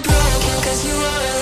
broken cause you wanna